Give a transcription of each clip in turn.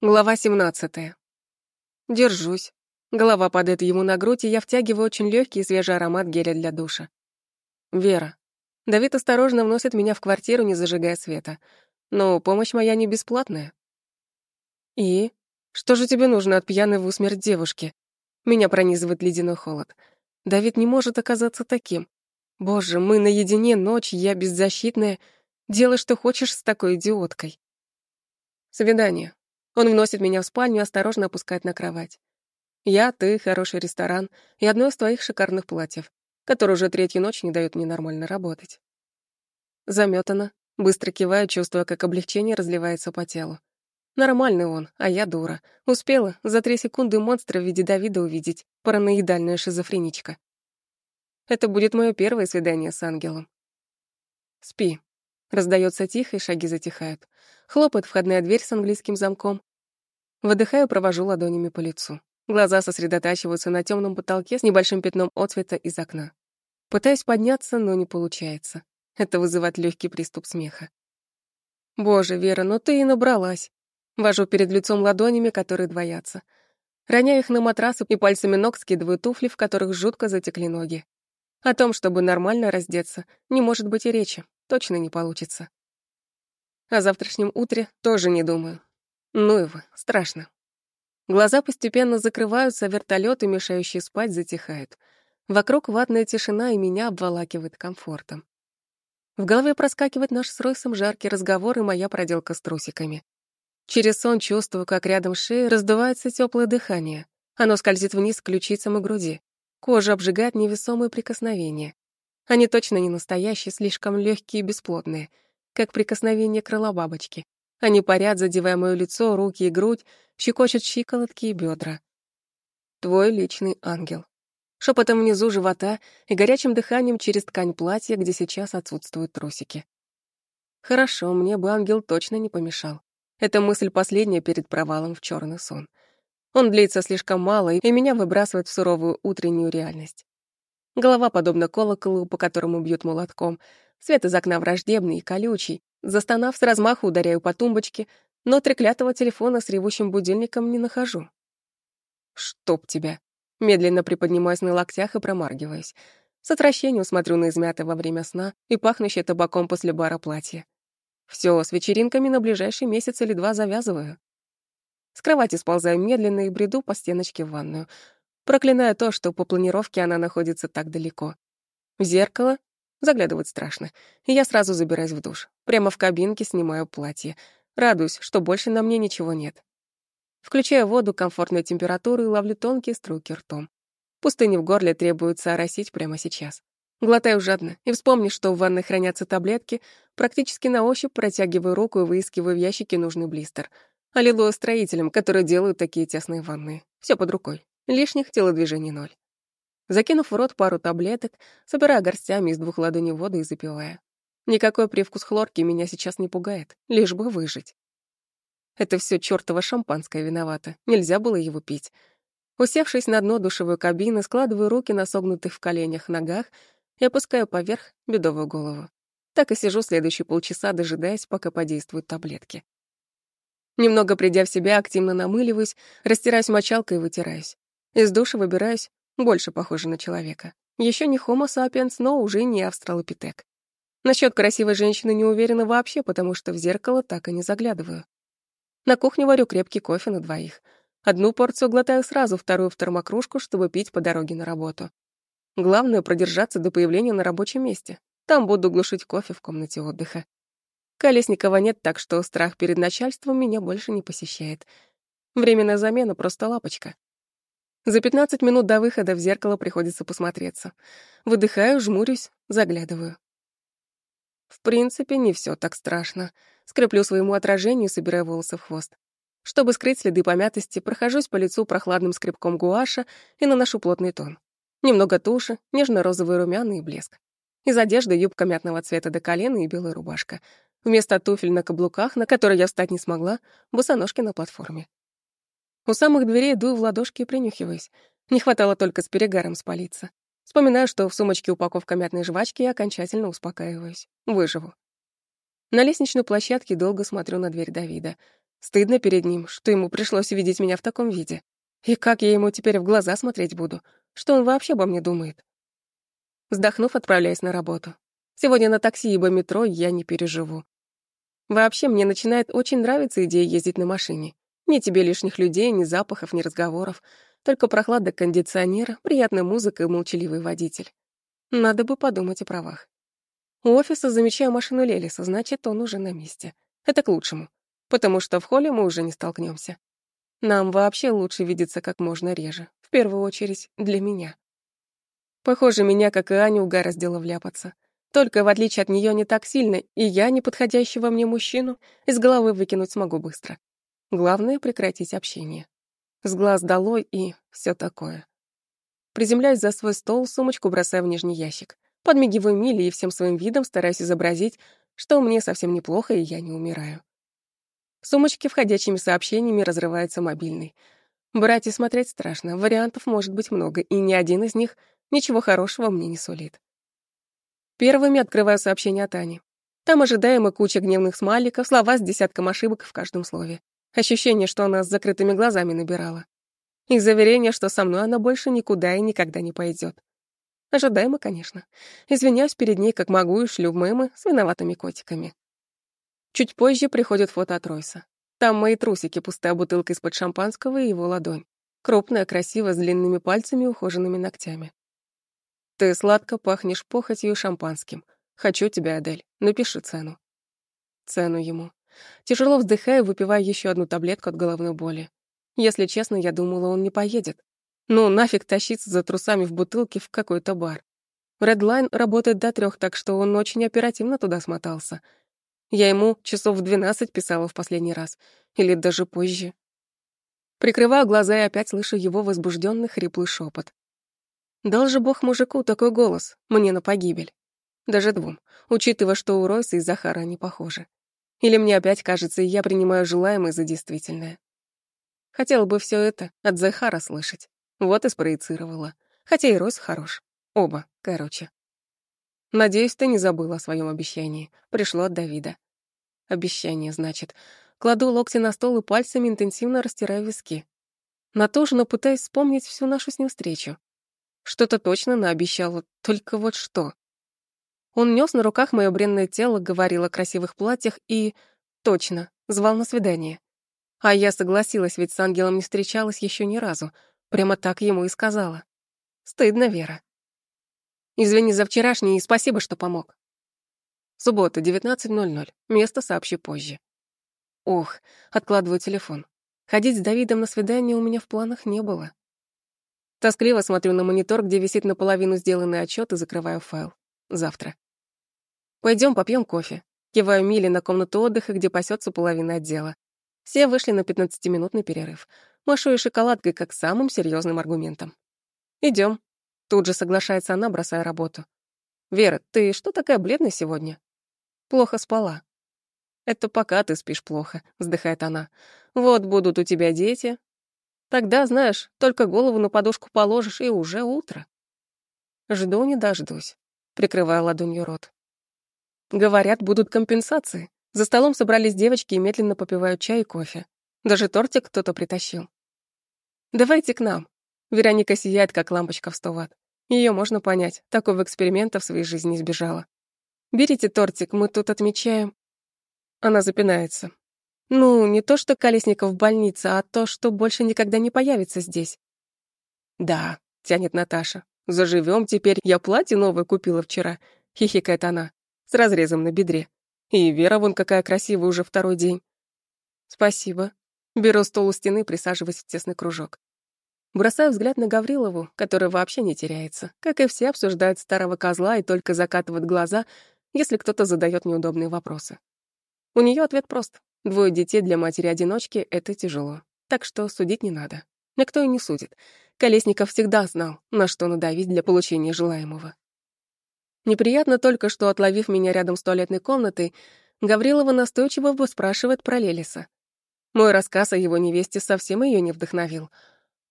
Глава 17. Держусь. Голова падает ему на грудь, и я втягиваю очень легкий и свежий аромат геля для душа. Вера. Давид осторожно вносит меня в квартиру, не зажигая света. Но помощь моя не бесплатная. И? Что же тебе нужно от пьяной в усмерть девушки? Меня пронизывает ледяной холод. Давид не может оказаться таким. Боже, мы наедине, ночь, я беззащитная. Делай, что хочешь с такой идиоткой. Свидание. Он вносит меня в спальню и осторожно опускает на кровать. Я, ты, хороший ресторан и одно из твоих шикарных платьев, которое уже третью ночь не дают мне нормально работать. Заметана, быстро киваю, чувствуя, как облегчение разливается по телу. Нормальный он, а я дура. Успела за три секунды монстра в виде Давида увидеть, параноидальная шизофреничка. Это будет мое первое свидание с ангелом. Спи. Раздается тихо, и шаги затихают. Хлопает входная дверь с английским замком, Выдыхаю, провожу ладонями по лицу. Глаза сосредотачиваются на темном потолке с небольшим пятном отцвета из окна. Пытаюсь подняться, но не получается. Это вызывает легкий приступ смеха. Боже, Вера, ну ты и набралась. Вожу перед лицом ладонями, которые двоятся. Роняю их на матрас и пальцами ног скидываю туфли, в которых жутко затекли ноги. О том, чтобы нормально раздеться, не может быть и речи. Точно не получится. О завтрашнем утре тоже не думаю. Ну его, страшно. Глаза постепенно закрываются, а вертолеты, мешающие спать, затихают. Вокруг ватная тишина и меня обволакивает комфортом. В голове проскакивает наш с Ройсом жаркий разговор и моя проделка с трусиками. Через сон чувствую, как рядом шеей раздувается теплое дыхание. Оно скользит вниз к ключицам и груди. Кожа обжигает невесомые прикосновения. Они точно не настоящие, слишком легкие и бесплотные, как прикосновение крыла бабочки. Они парят, задевая моё лицо, руки и грудь, щекочут щиколотки и бедра. Твой личный ангел. Шепотом внизу живота и горячим дыханием через ткань платья, где сейчас отсутствуют трусики. Хорошо, мне бы ангел точно не помешал. Эта мысль последняя перед провалом в черный сон. Он длится слишком мало, и меня выбрасывает в суровую утреннюю реальность. Голова подобна колоколу, по которому бьют молотком. Свет из окна враждебный и колючий, Застонав с размаху, ударяю по тумбочке, но треклятого телефона с ревущим будильником не нахожу. «Чтоб тебя!» Медленно приподнимаюсь на локтях и промаргиваюсь. С отвращением смотрю на измятое во время сна и пахнущее табаком после бара платье. Все, с вечеринками на ближайший месяц или два завязываю. С кровати сползаю медленно и бреду по стеночке в ванную, проклиная то, что по планировке она находится так далеко. В зеркало Заглядывать страшно. И я сразу забираюсь в душ. Прямо в кабинке снимаю платье. Радуюсь, что больше на мне ничего нет. Включаю воду комфортной температуры и ловлю тонкие струйки ртом. Пустыни в горле требуется оросить прямо сейчас. Глотаю жадно и вспомни, что в ванной хранятся таблетки, практически на ощупь протягиваю руку и выискиваю в ящике нужный блистер. Аллилуйя строителям, которые делают такие тесные ванны. Все под рукой. Лишних телодвижений ноль. Закинув в рот пару таблеток, собирая горстями из двух ладоней воды и запивая. Никакой привкус хлорки меня сейчас не пугает, лишь бы выжить. Это все чёртово шампанское виновато, нельзя было его пить. Усевшись на дно душевой кабины, складываю руки на согнутых в коленях ногах и опускаю поверх бедовую голову. Так и сижу следующие полчаса, дожидаясь, пока подействуют таблетки. Немного придя в себя, активно намыливаюсь, растираюсь мочалкой и вытираюсь. Из душа выбираюсь, больше похожа на человека. Еще не Homo sapiens, но уже не австралопитек. Насчет красивой женщины не уверена вообще, потому что в зеркало так и не заглядываю. На кухне варю крепкий кофе на двоих. Одну порцию глотаю сразу, вторую в термокружку, чтобы пить по дороге на работу. Главное — продержаться до появления на рабочем месте. Там буду глушить кофе в комнате отдыха. Колесникова нет, так что страх перед начальством меня больше не посещает. Временная замена — просто лапочка. За 15 минут до выхода в зеркало приходится посмотреться. Выдыхаю, жмурюсь, заглядываю. В принципе, не все так страшно. Скреплю своему отражению, собирая волосы в хвост. Чтобы скрыть следы помятости, прохожусь по лицу прохладным скребком гуаша и наношу плотный тон. Немного туши, нежно-розовый румяна и блеск. Из одежды юбка мятного цвета до колена и белая рубашка. Вместо туфель на каблуках, на которые я встать не смогла, босоножки на платформе. У самых дверей дую в ладошки и принюхиваюсь. Не хватало только с перегаром спалиться. Вспоминаю, что в сумочке упаковка мятной жвачки и окончательно успокаиваюсь. Выживу. На лестничной площадке долго смотрю на дверь Давида. Стыдно перед ним, что ему пришлось увидеть меня в таком виде. И как я ему теперь в глаза смотреть буду? Что он вообще обо мне думает? Вздохнув, отправляюсь на работу. Сегодня на такси ибо метро я не переживу. Вообще, мне начинает очень нравиться идея ездить на машине. Ни тебе лишних людей, ни запахов, ни разговоров. Только прохлада кондиционера, приятная музыка и молчаливый водитель. Надо бы подумать о правах. У офиса замечаю машину Лелиса, значит, он уже на месте. Это к лучшему, потому что в холле мы уже не столкнемся. Нам вообще лучше видеться как можно реже, в первую очередь для меня. Похоже, меня, как и Аню, угораздило вляпаться. Только в отличие от нее не так сильно, и я, неподходящего мне мужчину, из головы выкинуть смогу быстро. Главное — прекратить общение. С глаз долой и все такое. Приземляюсь за свой стол, сумочку бросаю в нижний ящик. Подмигиваю Миле и всем своим видом стараюсь изобразить, что мне совсем неплохо и я не умираю. В сумочке входящими сообщениями разрывается мобильный. Брать и смотреть страшно, вариантов может быть много, и ни один из них ничего хорошего мне не сулит. Первыми открываю сообщение от Ани. Там ожидаемо куча гневных смайликов, слова с десятком ошибок в каждом слове. Ощущение, что она с закрытыми глазами набирала. И заверение, что со мной она больше никуда и никогда не пойдет. Ожидаемо, конечно. Извиняюсь перед ней, как могу, и шлю мемы с виноватыми котиками. Чуть позже приходит фото от Ройса. Там мои трусики, пустая бутылка из-под шампанского и его ладонь. Крупная, красивая, с длинными пальцами и ухоженными ногтями. Ты сладко пахнешь похотью и шампанским. Хочу тебя, Адель. Напиши цену. Цену ему. Тяжело вздыхаю, выпивая еще одну таблетку от головной боли. Если честно, я думала, он не поедет. Ну, нафиг тащиться за трусами в бутылке в какой-то бар. Редлайн работает до трех, так что он очень оперативно туда смотался. Я ему часов в двенадцать писала в последний раз. Или даже позже. Прикрываю глаза и опять слышу его возбужденный хриплый шепот. Дал же бог мужику такой голос, мне на погибель. Даже двум, учитывая, что у Ройса и Захара они похожи. Или мне опять кажется, я принимаю желаемое за действительное. Хотела бы все это от Захара слышать. Вот и спроецировала. Хотя и Ройс хорош. Оба, короче. Надеюсь, ты не забыла о своем обещании. Пришло от Давида. Обещание, значит. Кладу локти на стол и пальцами интенсивно растираю виски. Натужно пытаюсь вспомнить всю нашу с ним встречу. Что-то точно наобещала, только вот что. Он нес на руках мое бренное тело, говорил о красивых платьях и... Точно, звал на свидание. А я согласилась, ведь с ангелом не встречалась еще ни разу. Прямо так ему и сказала. Стыдно, Вера. Извини за вчерашний и спасибо, что помог. Суббота, 19.00. Место сообщи позже. Ох, откладываю телефон. Ходить с Давидом на свидание у меня в планах не было. Тоскливо смотрю на монитор, где висит наполовину сделанный отчет и закрываю файл. Завтра. Пойдем попьем кофе. Киваю Миле на комнату отдыха, где пасется половина отдела. Все вышли на 15-минутный перерыв. Машу и шоколадкой как самым серьезным аргументом. Идем. Тут же соглашается она, бросая работу. «Вера, ты что такая бледная сегодня?» «Плохо спала». «Это пока ты спишь плохо», — вздыхает она. «Вот будут у тебя дети, Тогда, знаешь, только голову на подушку положишь, и уже утро. Жду не дождусь, прикрывая ладонью рот. Говорят, будут компенсации. За столом собрались девочки и медленно попивают чай и кофе. Даже тортик кто-то притащил. «Давайте к нам». Вероника сияет, как лампочка в сто ватт. Ее можно понять, такого эксперимента в своей жизни избежала. «Берите тортик, мы тут отмечаем». Она запинается. Ну, не то, что Колесников в больнице, а то, что больше никогда не появится здесь. Да, тянет Наташа. Заживем теперь. Я платье новое купила вчера. Хихикает она. С разрезом на бедре. И Вера вон какая красивая уже второй день. Спасибо. Беру стол у стены, присаживаясь в тесный кружок. Бросаю взгляд на Гаврилову, который вообще не теряется. Как и все, обсуждают старого козла и только закатывают глаза, если кто-то задает неудобные вопросы. У нее ответ прост. Двое детей для матери-одиночки — это тяжело. Так что судить не надо. Никто и не судит. Колесников всегда знал, на что надавить для получения желаемого. Неприятно только, что, отловив меня рядом с туалетной комнатой, Гаврилова настойчиво спрашивает про Лелиса. Мой рассказ о его невесте совсем ее не вдохновил.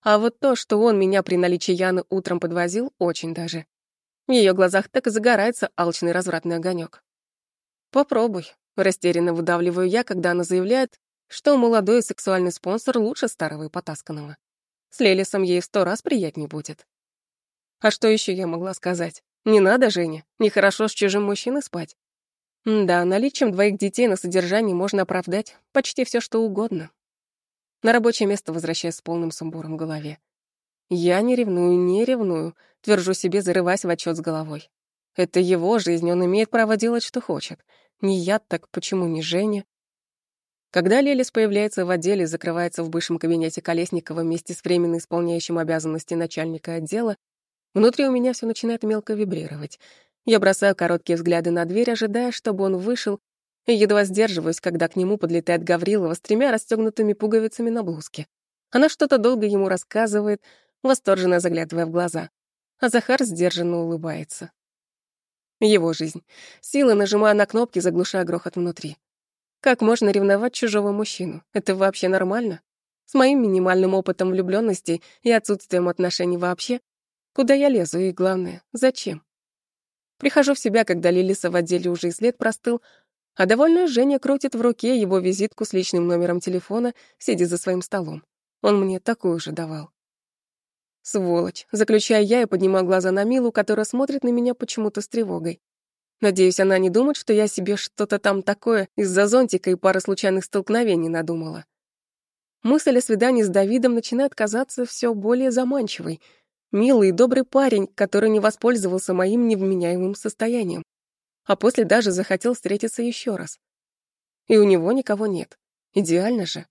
А вот то, что он меня при наличии Яны утром подвозил, очень даже. В ее глазах так и загорается алчный развратный огонек. Попробуй, Растерянно выдавливаю я, когда она заявляет, что молодой сексуальный спонсор лучше старого и потасканного. С Лелисом ей сто раз приятнее будет. А что еще я могла сказать? Не надо, Женя, нехорошо с чужим мужчиной спать. Да, наличием двоих детей на содержании можно оправдать почти все, что угодно. На рабочее место возвращаясь с полным сумбуром в голове. Я не ревную, не ревную, твержу себе, зарываясь в отчет с головой. Это его жизнь, он имеет право делать, что хочет. Не я, так почему не Женя? Когда Лелис появляется в отделе, закрывается в бывшем кабинете Колесникова вместе с временно исполняющим обязанности начальника отдела, внутри у меня все начинает мелко вибрировать. Я бросаю короткие взгляды на дверь, ожидая, чтобы он вышел, и едва сдерживаюсь, когда к нему подлетает Гаврилова с тремя расстегнутыми пуговицами на блузке. Она что-то долго ему рассказывает, восторженно заглядывая в глаза. А Захар сдержанно улыбается. Его жизнь. Силы нажимая на кнопки, заглушая грохот внутри. Как можно ревновать чужого мужчину? Это вообще нормально? С моим минимальным опытом влюблённости и отсутствием отношений вообще? Куда я лезу и, главное, зачем? Прихожу в себя, когда Лилиса в отделе уже и след простыл, а довольная Женя крутит в руке его визитку с личным номером телефона, сидя за своим столом. Он мне такую же давал. Сволочь, заключаю я и поднимаю глаза на Милу, которая смотрит на меня почему-то с тревогой. Надеюсь, она не думает, что я себе что-то там такое из-за зонтика и пары случайных столкновений надумала. Мысль о свидании с Давидом начинает казаться все более заманчивой — Милый и добрый парень, который не воспользовался моим невменяемым состоянием. А после даже захотел встретиться еще раз. И у него никого нет. Идеально же.